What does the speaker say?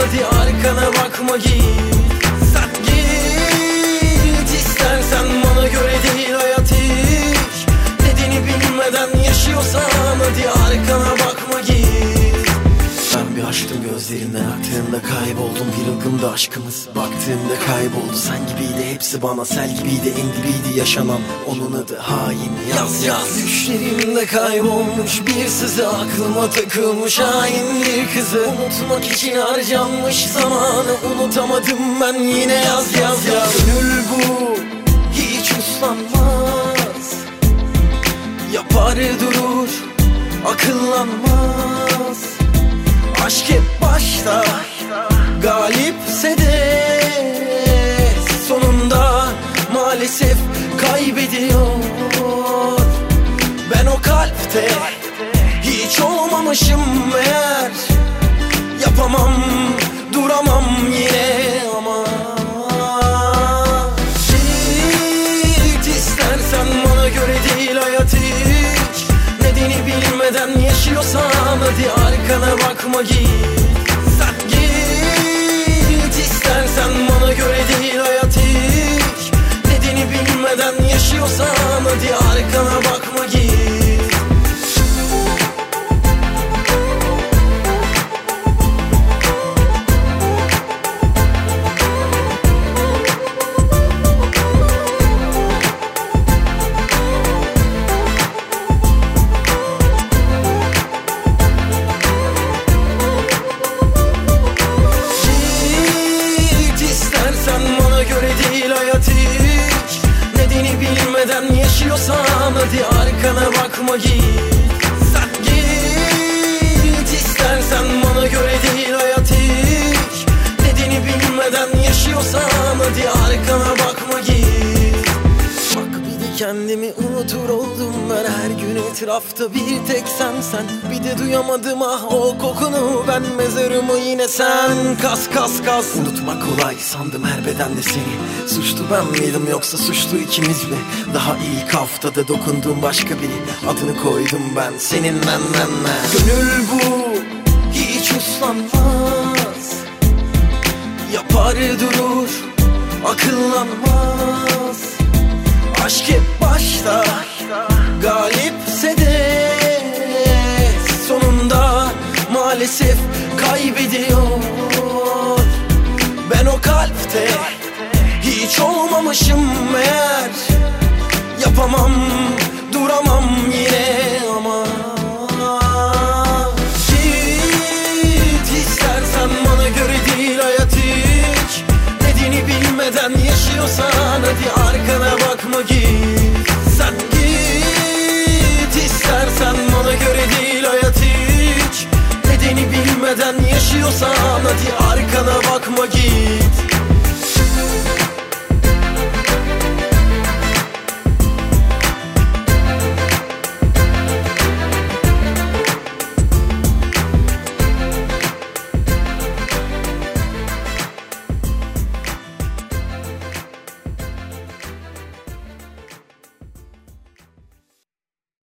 hadi arkana bakma git. Sat git. İstersen bana göre değil hayat hiç Nedeni bilmeden yaşıyorsan hadi Ilgımda aşkımız baktığımda kayboldu. Sen gibiydi hepsi bana sel gibiydi. En dibiydi yaşanan Onun adı hain. Yaz yaz. Düşlerimde kaybolmuş bir sızı aklıma takılmış. Hain bir kızı Unutmak için harcanmış. Zamanı unutamadım ben yine. Yaz yaz yaz. Gönül bu hiç uslanmaz. Yapar durur akıllanmaz. Aşk hep başta Galipse de Sonunda maalesef kaybediyor. Ben o kalpte Hiç olmamışım meğer. Yapamam duramam yine ama. Git istersen bana göre değil hayat hiç. Bilmeden yaşıyorsan hadi arkana bakma git hadi arkana bakma git. Git istersen bilmeden yaşıyorsan hadi arkana bakma git. Sen git istersen bana göre değil hayat hiç. Nedeni bilmeden yaşıyorsan hadi arkana bakma git kendimi unutur oldum ben. Her gün etrafta bir tek sen sen. Bir de duyamadım ah o kokunu. Ben mezarımı yine sen. Kas kas kas. Unutmak kolay sandım her bedende seni. Suçlu ben miydim yoksa suçlu ikimiz mi? Daha ilk haftada dokunduğum başka biri. Adını koydum ben senin men men men. Gönül bu hiç uslanmaz. Yapar durur akıllanmaz Hep başta galipse de Sonunda maalesef kaybediyor. Ben o kalpte hiç olmamışım Geliyorsan hadi arkana bakma git.